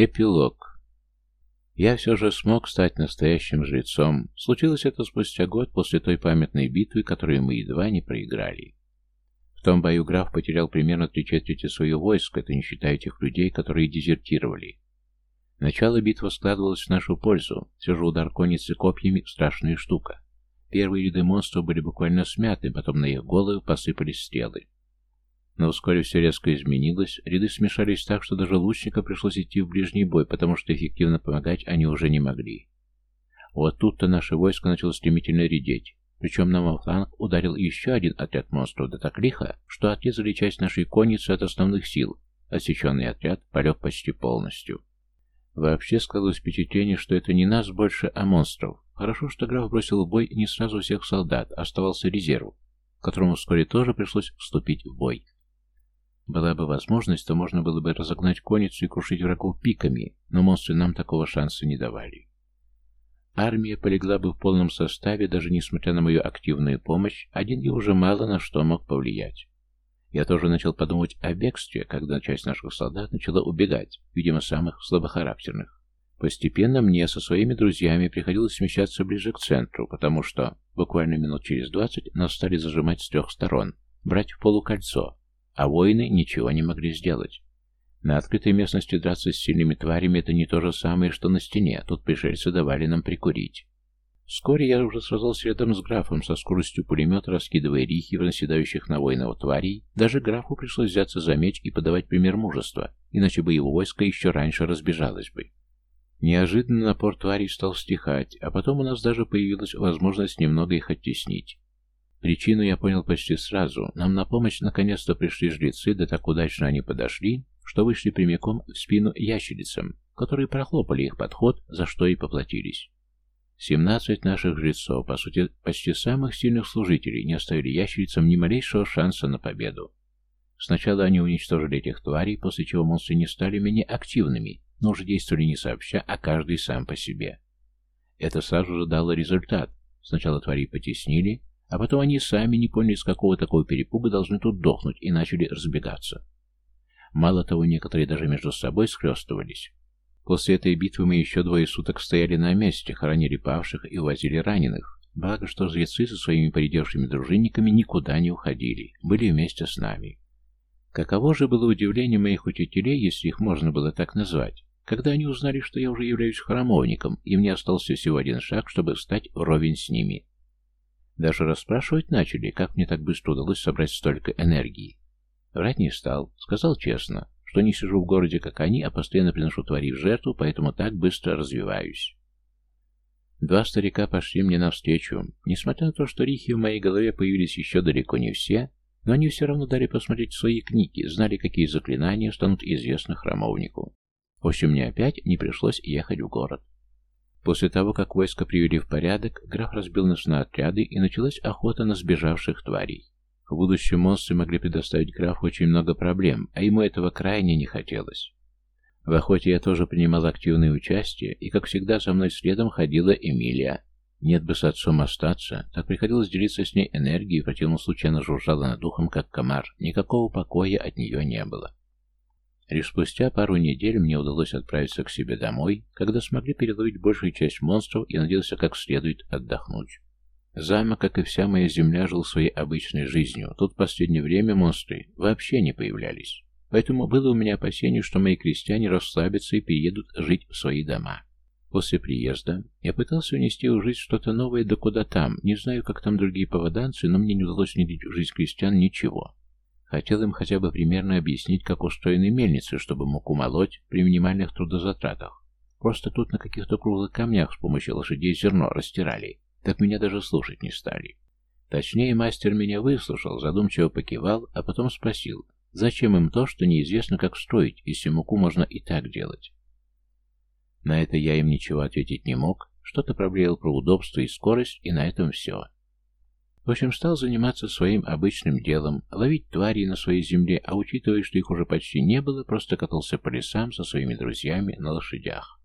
Эпилог. Я все же смог стать настоящим жрецом. Случилось это спустя год после той памятной битвы, которую мы едва не проиграли. В том бою граф потерял примерно три четверти своего войска, это не считая тех людей, которые дезертировали. Начало битвы складывалось в нашу пользу, все же удар конницы копьями – страшная штука. Первые ряды монстров были буквально смяты, потом на их головы посыпались стрелы. Но вскоре все резко изменилось, ряды смешались так, что даже лучника пришлось идти в ближний бой, потому что эффективно помогать они уже не могли. Вот тут-то наше войско начало стремительно редеть. Причем нам во фланг ударил еще один отряд монстров, да так лихо, что отрезали часть нашей конницы от основных сил. Отсеченный отряд полег почти полностью. Вообще складывалось впечатление, что это не нас больше, а монстров. Хорошо, что граф бросил в бой не сразу всех солдат, оставался резерв, которому вскоре тоже пришлось вступить в бой. Была бы возможность, то можно было бы разогнать конницу и крушить врагов пиками, но монстры нам такого шанса не давали. Армия полегла бы в полном составе, даже несмотря на мою активную помощь, один я уже мало на что мог повлиять. Я тоже начал подумать о бегстве, когда часть наших солдат начала убегать, видимо, самых слабохарактерных. Постепенно мне со своими друзьями приходилось смещаться ближе к центру, потому что буквально минут через двадцать нас стали зажимать с трех сторон, брать в полукольцо, а воины ничего не могли сделать. На открытой местности драться с сильными тварями это не то же самое, что на стене, тут пришельцы давали нам прикурить. Вскоре я уже сразился рядом с графом со скоростью пулемета, раскидывая рихи в наседающих на воинов тварей. Даже графу пришлось взяться за меч и подавать пример мужества, иначе бы его войско еще раньше разбежалось бы. Неожиданно напор тварей стал стихать, а потом у нас даже появилась возможность немного их оттеснить. Причину я понял почти сразу. Нам на помощь наконец-то пришли жрецы, да так удачно они подошли, что вышли прямиком в спину ящерицам, которые прохлопали их подход, за что и поплатились. Семнадцать наших жрецов, по сути, почти самых сильных служителей, не оставили ящерицам ни малейшего шанса на победу. Сначала они уничтожили этих тварей, после чего монстры не стали менее активными, но уже действовали не сообща, а каждый сам по себе. Это сразу же дало результат. Сначала тварей потеснили, а потом они сами не поняли, с какого такого перепуга должны тут дохнуть, и начали разбегаться. Мало того, некоторые даже между собой схлестывались. После этой битвы мы еще двое суток стояли на месте, хоронили павших и увозили раненых. Благо, что жрецы со своими поредевшими дружинниками никуда не уходили, были вместе с нами. Каково же было удивление моих учителей, если их можно было так назвать, когда они узнали, что я уже являюсь храмовником, и мне остался всего один шаг, чтобы стать вровень с ними. Даже расспрашивать начали, как мне так быстро удалось собрать столько энергии. Врать не стал, сказал честно, что не сижу в городе, как они, а постоянно приношу твари в жертву, поэтому так быстро развиваюсь. Два старика пошли мне навстречу. Несмотря на то, что рихи в моей голове появились еще далеко не все, но они все равно дали посмотреть свои книги, знали, какие заклинания станут известны храмовнику. В общем, мне опять не пришлось ехать в город. После того, как войско привели в порядок, граф разбил нас на отряды, и началась охота на сбежавших тварей. В будущем монстры могли предоставить графу очень много проблем, а ему этого крайне не хотелось. В охоте я тоже принимал активное участие, и, как всегда, со мной следом ходила Эмилия. Нет бы с отцом остаться, так приходилось делиться с ней энергией, в противном случае она жужжала над духом, как комар. Никакого покоя от нее не было. Лишь спустя пару недель мне удалось отправиться к себе домой, когда смогли переловить большую часть монстров и надеялся как следует отдохнуть. Замок, как и вся моя земля, жил своей обычной жизнью. Тут в последнее время монстры вообще не появлялись. Поэтому было у меня опасение, что мои крестьяне расслабятся и переедут жить в свои дома. После приезда я пытался унести в жизнь что-то новое, да куда там. Не знаю, как там другие поводанцы, но мне не удалось внедрить в жизнь крестьян ничего. Хотел им хотя бы примерно объяснить, как устроены мельницы, чтобы муку молоть при минимальных трудозатратах. Просто тут на каких-то круглых камнях с помощью лошадей зерно растирали. Так меня даже слушать не стали. Точнее, мастер меня выслушал, задумчиво покивал, а потом спросил, зачем им то, что неизвестно, как строить, если муку можно и так делать. На это я им ничего ответить не мог, что-то проблеял про удобство и скорость, и на этом все. В общем, стал заниматься своим обычным делом, ловить тварей на своей земле, а учитывая, что их уже почти не было, просто катался по лесам со своими друзьями на лошадях.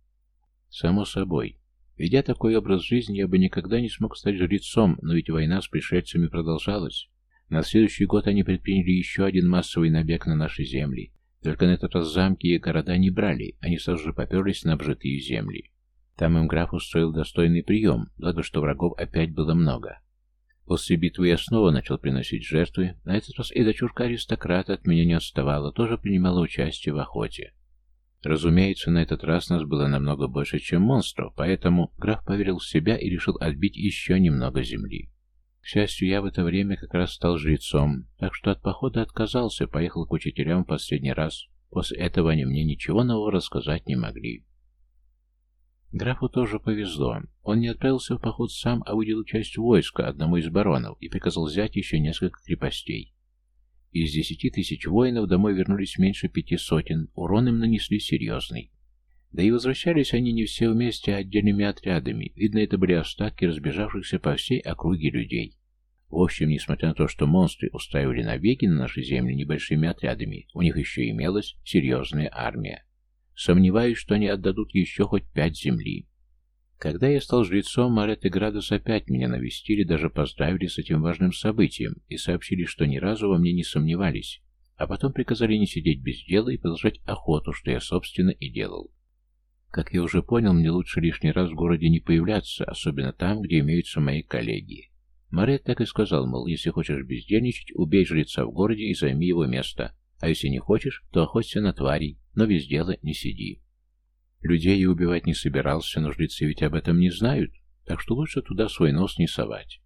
Само собой. Ведя такой образ жизни, я бы никогда не смог стать жрецом, но ведь война с пришельцами продолжалась. На следующий год они предприняли еще один массовый набег на наши земли. Только на этот раз замки и города не брали, они сразу же поперлись на обжитые земли. Там им граф устроил достойный прием, благо что врагов опять было много. После битвы я снова начал приносить жертвы, на этот раз и дочурка аристократа от меня не отставала, тоже принимала участие в охоте. Разумеется, на этот раз нас было намного больше, чем монстров, поэтому граф поверил в себя и решил отбить еще немного земли. К счастью, я в это время как раз стал жрецом, так что от похода отказался, поехал к учителям в последний раз. После этого они мне ничего нового рассказать не могли. Графу тоже повезло. Он не отправился в поход сам, а выделил часть войска одному из баронов и приказал взять еще несколько крепостей. Из десяти тысяч воинов домой вернулись меньше пяти сотен, урон им нанесли серьезный. Да и возвращались они не все вместе, а отдельными отрядами. Видно, это были остатки разбежавшихся по всей округе людей. В общем, несмотря на то, что монстры устраивали набеги на наши земли небольшими отрядами, у них еще имелась серьезная армия. Сомневаюсь, что они отдадут еще хоть пять земли. Когда я стал жрецом, Марет и Градус опять меня навестили, даже поздравили с этим важным событием и сообщили, что ни разу во мне не сомневались, а потом приказали не сидеть без дела и продолжать охоту, что я, собственно, и делал. Как я уже понял, мне лучше лишний раз в городе не появляться, особенно там, где имеются мои коллеги. Марет так и сказал, мол, если хочешь бездельничать, убей жреца в городе и займи его место, а если не хочешь, то охоться на тварей, но без дела не сиди. Людей я убивать не собирался, но жрецы ведь об этом не знают, так что лучше туда свой нос не совать.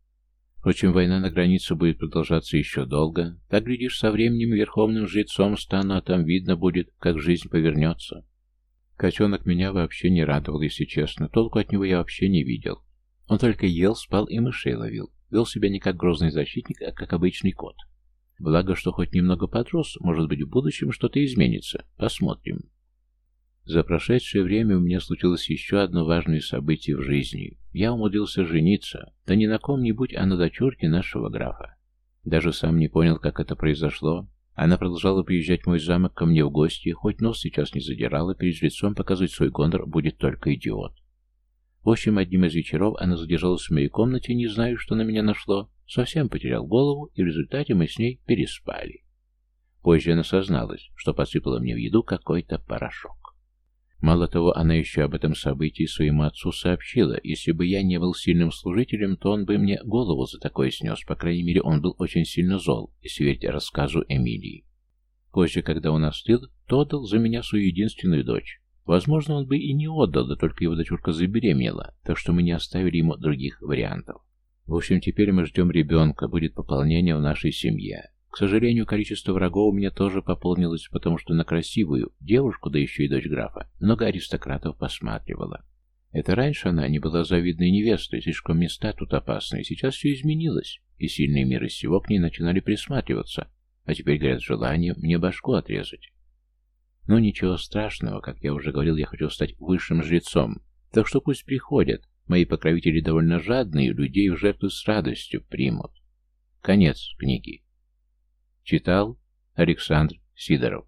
Впрочем, война на границе будет продолжаться еще долго. Так, глядишь, со временем верховным жрецом стану, а там видно будет, как жизнь повернется. Котенок меня вообще не радовал, если честно. Толку от него я вообще не видел. Он только ел, спал и мышей ловил. Вел себя не как грозный защитник, а как обычный кот. Благо, что хоть немного подрос, может быть, в будущем что-то изменится. Посмотрим. За прошедшее время у меня случилось еще одно важное событие в жизни. Я умудрился жениться, да не на ком-нибудь, а на дочурке нашего графа. Даже сам не понял, как это произошло. Она продолжала приезжать в мой замок ко мне в гости, хоть нос сейчас не задирала, перед жрецом показывать свой гонор будет только идиот. В общем, одним из вечеров она задержалась в моей комнате, не знаю, что на меня нашло, совсем потерял голову, и в результате мы с ней переспали. Позже она созналась, что подсыпала мне в еду какой-то порошок. Мало того, она еще об этом событии своему отцу сообщила. Если бы я не был сильным служителем, то он бы мне голову за такое снес. По крайней мере, он был очень сильно зол, если верить рассказу Эмилии. Позже, когда он остыл, то отдал за меня свою единственную дочь. Возможно, он бы и не отдал, да только его дочурка забеременела, так что мы не оставили ему других вариантов. В общем, теперь мы ждем ребенка, будет пополнение в нашей семье. К сожалению, количество врагов у меня тоже пополнилось, потому что на красивую девушку, да еще и дочь графа, много аристократов посматривала. Это раньше она не была завидной невестой, слишком места тут опасные. Сейчас все изменилось, и сильные миры всего к ней начинали присматриваться, а теперь горят желание мне башку отрезать. Но ничего страшного, как я уже говорил, я хочу стать высшим жрецом, так что пусть приходят. Мои покровители довольно жадные, людей в жертву с радостью примут. Конец книги. Читал Александр Сидоров